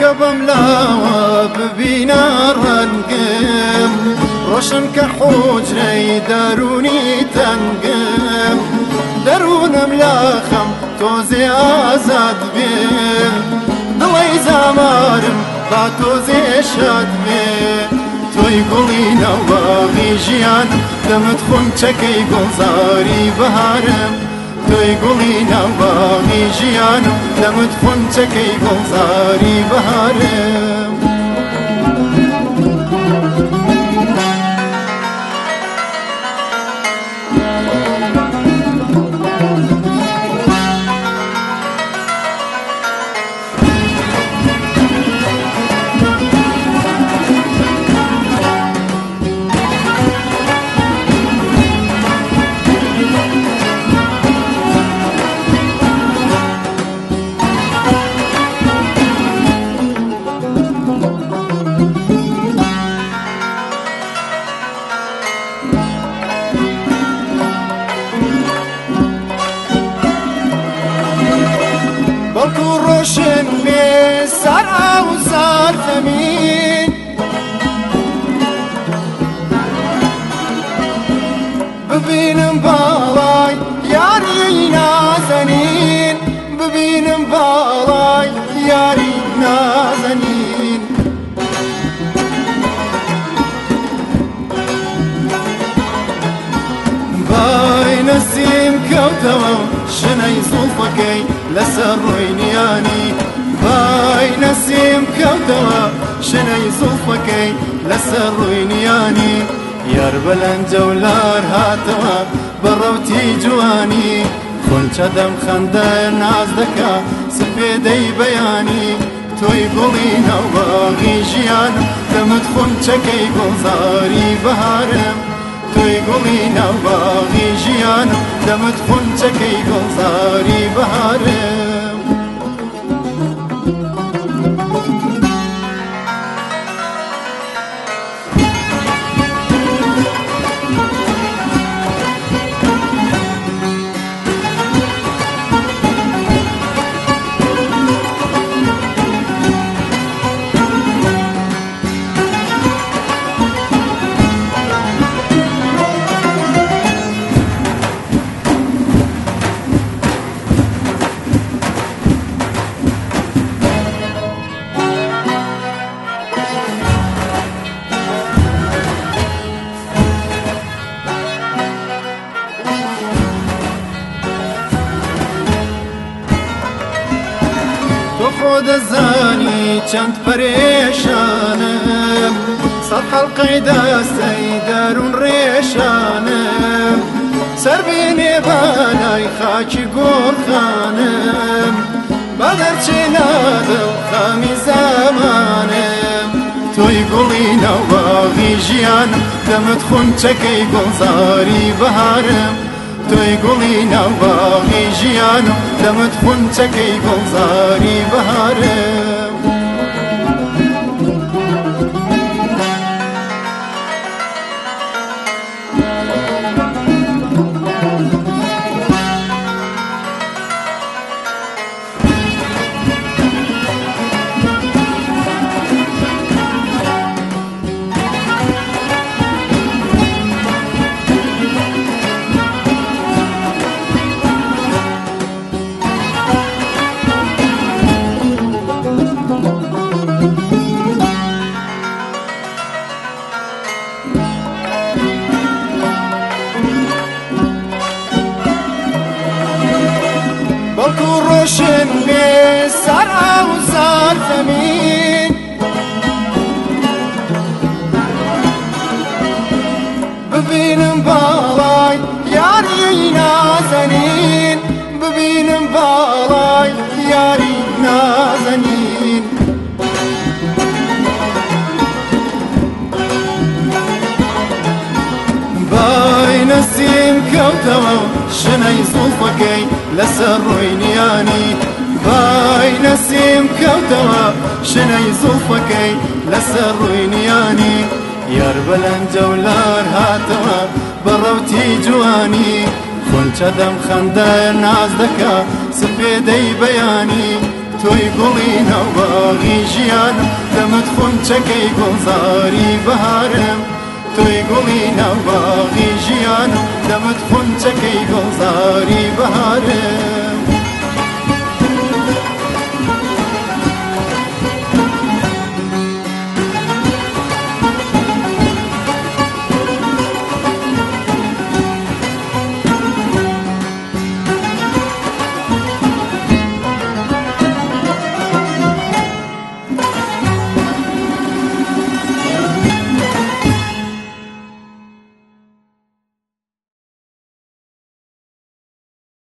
کە بەم لاوە ببینە ڕەنگم ڕۆشن کە حۆجرەی دەرونی تەنگم دەروونم لاخەم تۆزێ ئازاد بێ دڵی زامارم با تۆزێ شاد بێ تۆی گوڵی نەوەغی ژیان دەمت خۆم چەکەی گۆزاری بەهارم تۆی گوڵی ناوباغی ژیانم دەمت خونچەکەی بۆزاری بەهارێ خاک و ڕۆشن بێ سەر ئاوزار فەمین ببینم باڵای یاری نازەنین ببینم باڵای یاری نازەنین بای نەسیم کەوتەوە شنەی زوڵفەکەی لسر ڕۆی باي نسيم كوتوا کەوتەوە شنەی لسر لەسەر ڕووی نیانی یار بەلەنجە و لار هاتەوە بەڕەوتی جوانی خۆنچەدەم خەندە ناز بياني توي بەیانی تۆی گوڵی ناوباغی ژیانم دەمت خۆنچەکەی توی گڵی ناوباغی ژیانم دەمت خونچەکەی گڵزاری بەهارێ خۆ دەزانی چەند پرێشانم سەد حەڵقەی دەستەی دەروون ڕێشانم سەربێنێ بانای خاکی گۆرخانم بەدەرچێ نادە و خامی زمانم تۆی گوڵی نەواغی ژیانم دەمت خونچەکەی گۆزاری بەهارم تۆی گوڵی ناوباغی ژیانم دەمت خونچەکەی گوڵزاری بەهارە كرش بالسرعة وصار ثمين ببين مبالاي يا رينا زنين ببين مبالاي لسر روینیانی يعني. بای نسیم کەوتەوە شنەی زوفەکەی لسر ڕوینیانی يعني. یار بەلەن جەولار هاتەوە بەڕەوتی جوانی خونچە دەم خەندە ناز دەکا سپێدەی بەیانی تۆی گوڵی نەوەغی ژیان دەمت خونچەکەی گوڵزاری بهارم توی گوڵی ناوباغی ژیانم دەمت خونچەکەی گڵزاری بەهارێ